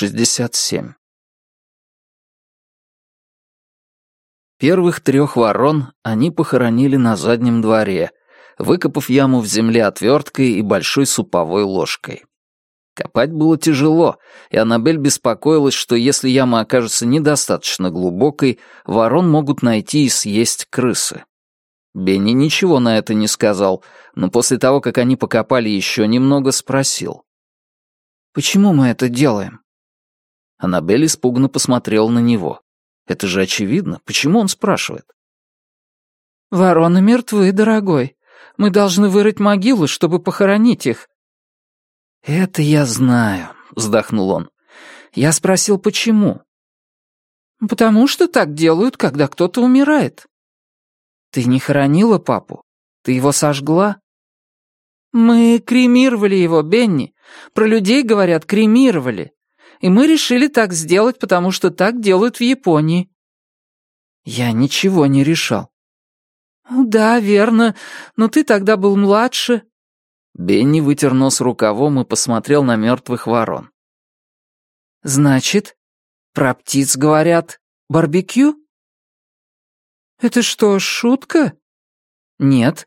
67. Первых трех ворон они похоронили на заднем дворе, выкопав яму в земле отверткой и большой суповой ложкой. Копать было тяжело, и Аннабель беспокоилась, что если яма окажется недостаточно глубокой, ворон могут найти и съесть крысы. Бенни ничего на это не сказал, но после того, как они покопали еще немного, спросил. «Почему мы это делаем?» Аннабель испуганно посмотрела на него. «Это же очевидно. Почему он спрашивает?» «Вороны мертвы, дорогой. Мы должны вырыть могилу, чтобы похоронить их». «Это я знаю», — вздохнул он. «Я спросил, почему?» «Потому что так делают, когда кто-то умирает». «Ты не хоронила папу? Ты его сожгла?» «Мы кремировали его, Бенни. Про людей, говорят, кремировали. И мы решили так сделать, потому что так делают в Японии». «Я ничего не решал». «Да, верно. Но ты тогда был младше». Бенни вытер нос рукавом и посмотрел на мертвых ворон. «Значит, про птиц говорят барбекю?» «Это что, шутка?» «Нет».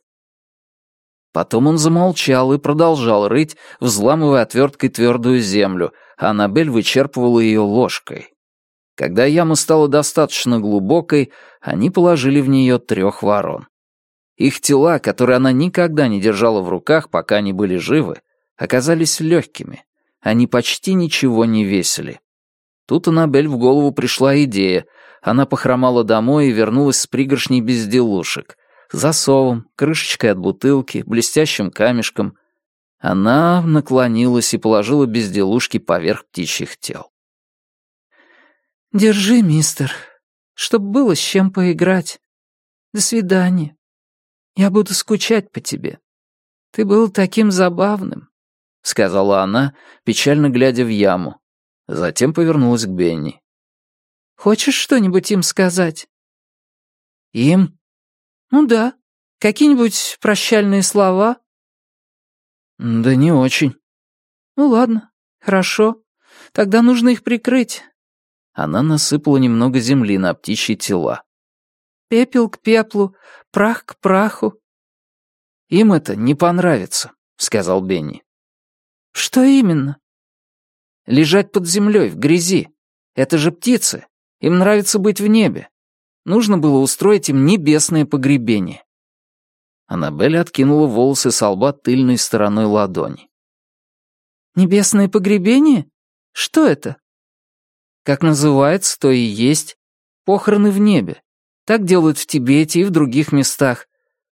Потом он замолчал и продолжал рыть, взламывая отверткой твердую землю, Аннабель вычерпывала ее ложкой. Когда яма стала достаточно глубокой, они положили в нее трех ворон. Их тела, которые она никогда не держала в руках, пока они были живы, оказались легкими. Они почти ничего не весили. Тут Аннабель в голову пришла идея. Она похромала домой и вернулась с пригоршней безделушек. Засовом, крышечкой от бутылки, блестящим камешком. Она наклонилась и положила безделушки поверх птичьих тел. «Держи, мистер, чтоб было с чем поиграть. До свидания. Я буду скучать по тебе. Ты был таким забавным», — сказала она, печально глядя в яму. Затем повернулась к Бенни. «Хочешь что-нибудь им сказать?» «Им?» «Ну да. Какие-нибудь прощальные слова?» «Да не очень». «Ну ладно, хорошо. Тогда нужно их прикрыть». Она насыпала немного земли на птичьи тела. «Пепел к пеплу, прах к праху». «Им это не понравится», — сказал Бенни. «Что именно?» «Лежать под землей, в грязи. Это же птицы. Им нравится быть в небе. Нужно было устроить им небесное погребение». Аннабель откинула волосы с лба тыльной стороной ладони. «Небесное погребение? Что это?» «Как называется, то и есть. Похороны в небе. Так делают в Тибете и в других местах.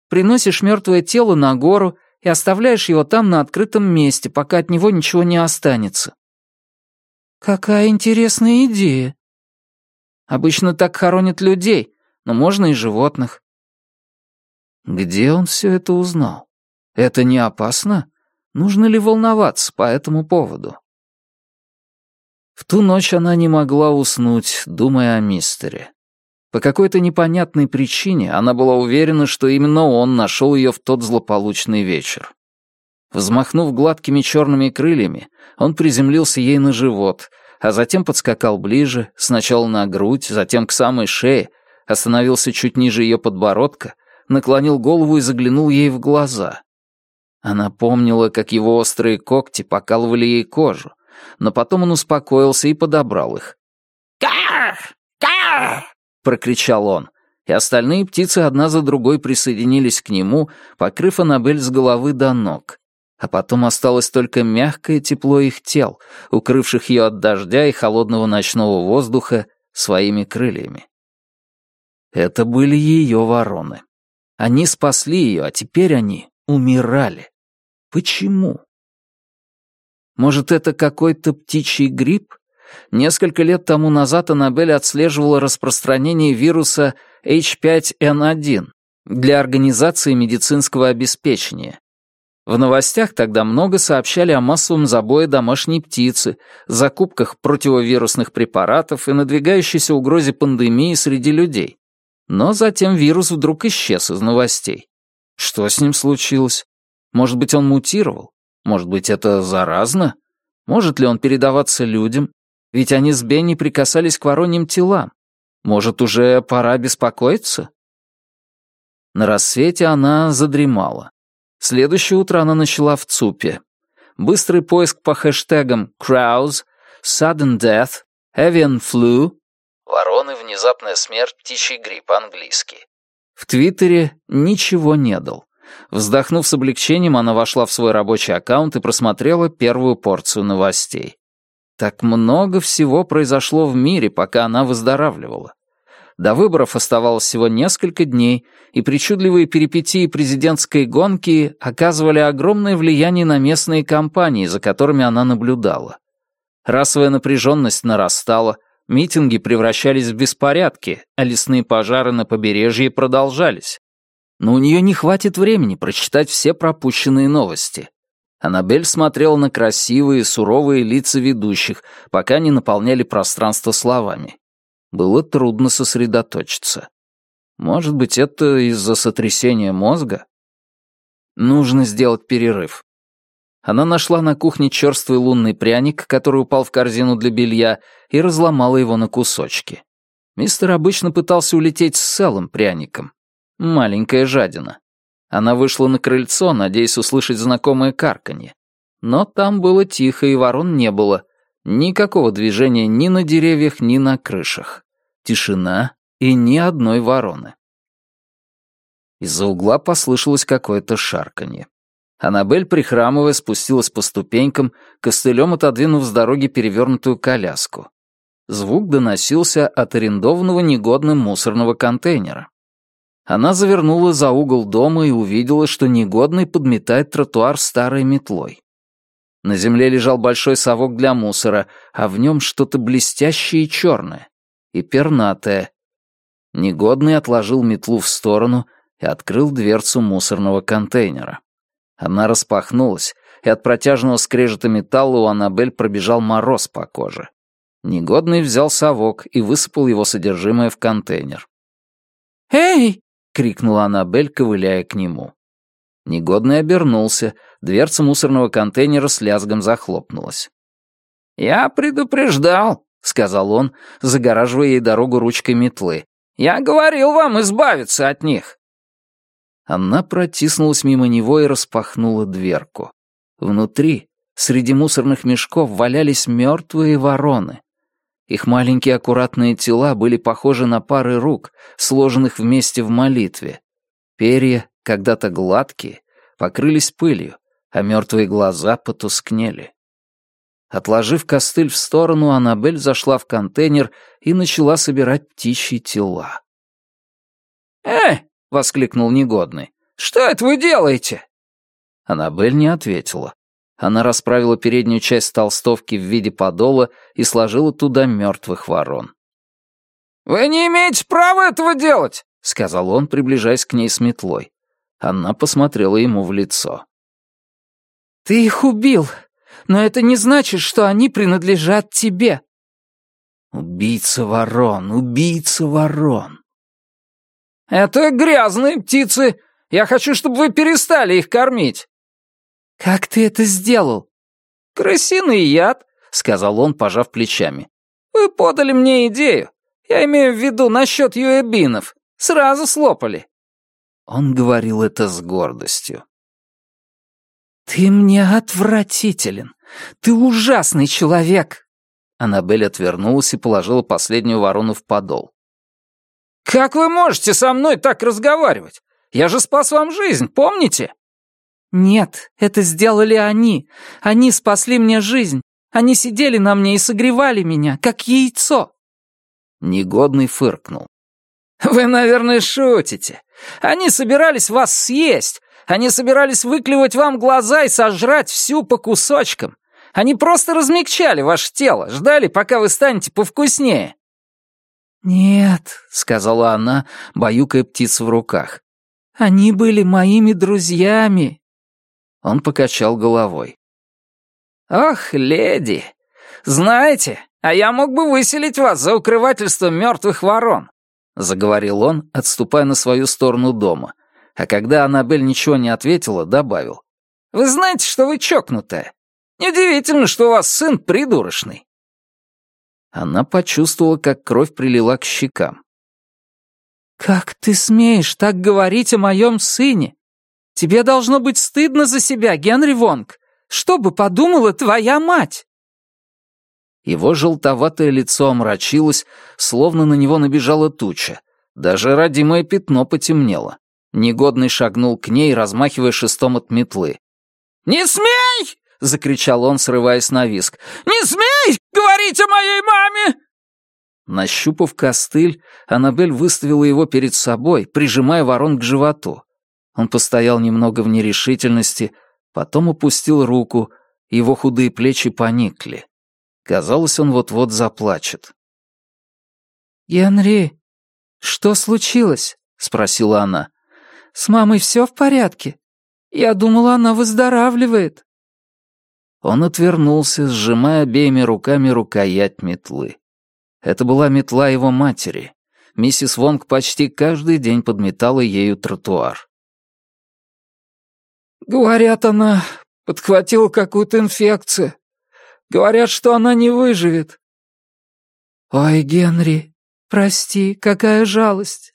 Приносишь мертвое тело на гору и оставляешь его там на открытом месте, пока от него ничего не останется». «Какая интересная идея!» «Обычно так хоронят людей, но можно и животных. Где он все это узнал? Это не опасно? Нужно ли волноваться по этому поводу? В ту ночь она не могла уснуть, думая о мистере. По какой-то непонятной причине она была уверена, что именно он нашел ее в тот злополучный вечер. Взмахнув гладкими черными крыльями, он приземлился ей на живот, а затем подскакал ближе, сначала на грудь, затем к самой шее, остановился чуть ниже ее подбородка наклонил голову и заглянул ей в глаза. Она помнила, как его острые когти покалывали ей кожу, но потом он успокоился и подобрал их. «Кар! Кар!» — прокричал он, и остальные птицы одна за другой присоединились к нему, покрыв Аннабель с головы до ног. А потом осталось только мягкое тепло их тел, укрывших ее от дождя и холодного ночного воздуха своими крыльями. Это были ее вороны. Они спасли ее, а теперь они умирали. Почему? Может, это какой-то птичий грипп? Несколько лет тому назад Аннабель отслеживала распространение вируса H5N1 для организации медицинского обеспечения. В новостях тогда много сообщали о массовом забое домашней птицы, закупках противовирусных препаратов и надвигающейся угрозе пандемии среди людей. Но затем вирус вдруг исчез из новостей. Что с ним случилось? Может быть, он мутировал? Может быть, это заразно? Может ли он передаваться людям? Ведь они с Бенни прикасались к вороньим телам. Может, уже пора беспокоиться? На рассвете она задремала. Следующее утро она начала в ЦУПе. Быстрый поиск по хэштегам «Crows», «Sudden Death», «Avian Flu» «Вороны, внезапная смерть, птичий грипп» английский. В Твиттере ничего не дал. Вздохнув с облегчением, она вошла в свой рабочий аккаунт и просмотрела первую порцию новостей. Так много всего произошло в мире, пока она выздоравливала. До выборов оставалось всего несколько дней, и причудливые перипетии президентской гонки оказывали огромное влияние на местные кампании, за которыми она наблюдала. Расовая напряженность нарастала, митинги превращались в беспорядки, а лесные пожары на побережье продолжались. Но у нее не хватит времени прочитать все пропущенные новости. Аннабель смотрела на красивые, суровые лица ведущих, пока не наполняли пространство словами. Было трудно сосредоточиться. Может быть, это из-за сотрясения мозга? Нужно сделать перерыв. Она нашла на кухне черствый лунный пряник, который упал в корзину для белья, и разломала его на кусочки. Мистер обычно пытался улететь с целым пряником. Маленькая жадина. Она вышла на крыльцо, надеясь услышать знакомое карканье. Но там было тихо, и ворон не было. Никакого движения ни на деревьях, ни на крышах. Тишина и ни одной вороны. Из-за угла послышалось какое-то шарканье. Аннабель, прихрамывая, спустилась по ступенькам, костылем отодвинув с дороги перевернутую коляску. Звук доносился от арендованного негодным мусорного контейнера. Она завернула за угол дома и увидела, что негодный подметает тротуар старой метлой. На земле лежал большой совок для мусора, а в нем что-то блестящее и черное, и пернатое. Негодный отложил метлу в сторону и открыл дверцу мусорного контейнера. Она распахнулась, и от протяжного скрежета металла у Аннабель пробежал мороз по коже. Негодный взял совок и высыпал его содержимое в контейнер. «Эй!» — крикнула Аннабель, ковыляя к нему. Негодный обернулся, дверца мусорного контейнера с лязгом захлопнулась. «Я предупреждал», — сказал он, загораживая ей дорогу ручкой метлы. «Я говорил вам избавиться от них». Она протиснулась мимо него и распахнула дверку. Внутри, среди мусорных мешков, валялись мертвые вороны. Их маленькие аккуратные тела были похожи на пары рук, сложенных вместе в молитве. Перья, когда-то гладкие, покрылись пылью, а мертвые глаза потускнели. Отложив костыль в сторону, Аннабель зашла в контейнер и начала собирать птичьи тела. «Эй!» — воскликнул негодный. «Что это вы делаете?» Аннабель не ответила. Она расправила переднюю часть толстовки в виде подола и сложила туда мертвых ворон. «Вы не имеете права этого делать!» — сказал он, приближаясь к ней с метлой. Она посмотрела ему в лицо. «Ты их убил, но это не значит, что они принадлежат тебе». «Убийца ворон, убийца ворон». «Это грязные птицы. Я хочу, чтобы вы перестали их кормить». «Как ты это сделал?» «Крысиный яд», — сказал он, пожав плечами. «Вы подали мне идею. Я имею в виду насчет юэбинов. Сразу слопали». Он говорил это с гордостью. «Ты мне отвратителен. Ты ужасный человек!» Аннабель отвернулась и положила последнюю ворону в подол. «Как вы можете со мной так разговаривать? Я же спас вам жизнь, помните?» «Нет, это сделали они. Они спасли мне жизнь. Они сидели на мне и согревали меня, как яйцо». Негодный фыркнул. «Вы, наверное, шутите. Они собирались вас съесть. Они собирались выклевать вам глаза и сожрать всю по кусочкам. Они просто размягчали ваше тело, ждали, пока вы станете повкуснее». «Нет», — сказала она, баюкая птиц в руках. «Они были моими друзьями, он покачал головой. «Ох, леди, знаете, а я мог бы выселить вас за укрывательство мертвых ворон», заговорил он, отступая на свою сторону дома, а когда Аннабель ничего не ответила, добавил. «Вы знаете, что вы чокнутая. Неудивительно, что у вас сын придурочный». Она почувствовала, как кровь прилила к щекам. «Как ты смеешь так говорить о моем сыне? Тебе должно быть стыдно за себя, Генри Вонг. Что бы подумала твоя мать?» Его желтоватое лицо омрачилось, словно на него набежала туча. Даже родимое пятно потемнело. Негодный шагнул к ней, размахивая шестом от метлы. «Не смей!» — закричал он, срываясь на виск. «Не смей моей маме!» Нащупав костыль, Аннабель выставила его перед собой, прижимая ворон к животу. Он постоял немного в нерешительности, потом опустил руку, его худые плечи поникли. Казалось, он вот-вот заплачет. «Генри, что случилось?» — спросила она. «С мамой все в порядке? Я думала, она выздоравливает». Он отвернулся, сжимая обеими руками рукоять метлы. Это была метла его матери. Миссис Вонг почти каждый день подметала ею тротуар. «Говорят, она подхватила какую-то инфекцию. Говорят, что она не выживет». «Ой, Генри, прости, какая жалость».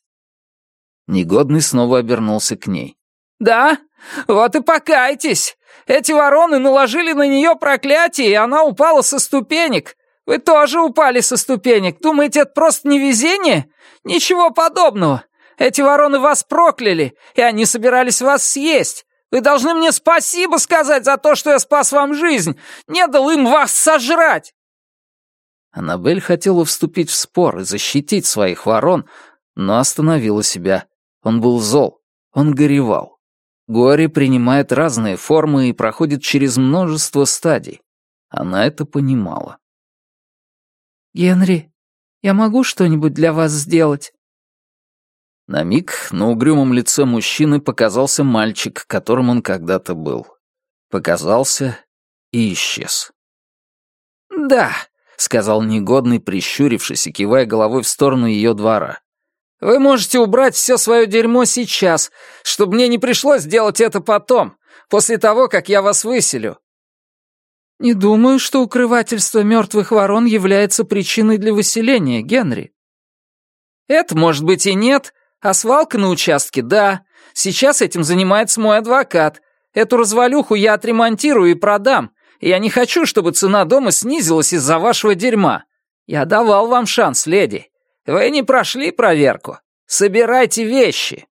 Негодный снова обернулся к ней. «Да? Вот и покайтесь. Эти вороны наложили на нее проклятие, и она упала со ступенек. Вы тоже упали со ступенек. Думаете, это просто невезение? Ничего подобного. Эти вороны вас прокляли, и они собирались вас съесть. Вы должны мне спасибо сказать за то, что я спас вам жизнь. Не дал им вас сожрать. Аннабель хотела вступить в спор и защитить своих ворон, но остановила себя. Он был зол, он горевал. Горе принимает разные формы и проходит через множество стадий. Она это понимала. «Генри, я могу что-нибудь для вас сделать?» На миг на угрюмом лице мужчины показался мальчик, которым он когда-то был. Показался и исчез. «Да», — сказал негодный, прищурившись и кивая головой в сторону ее двора. «Вы можете убрать все свое дерьмо сейчас, чтобы мне не пришлось делать это потом, после того, как я вас выселю. «Не думаю, что укрывательство мертвых ворон является причиной для выселения, Генри». «Это, может быть, и нет, а свалка на участке — да. Сейчас этим занимается мой адвокат. Эту развалюху я отремонтирую и продам. Я не хочу, чтобы цена дома снизилась из-за вашего дерьма. Я давал вам шанс, леди. Вы не прошли проверку. Собирайте вещи».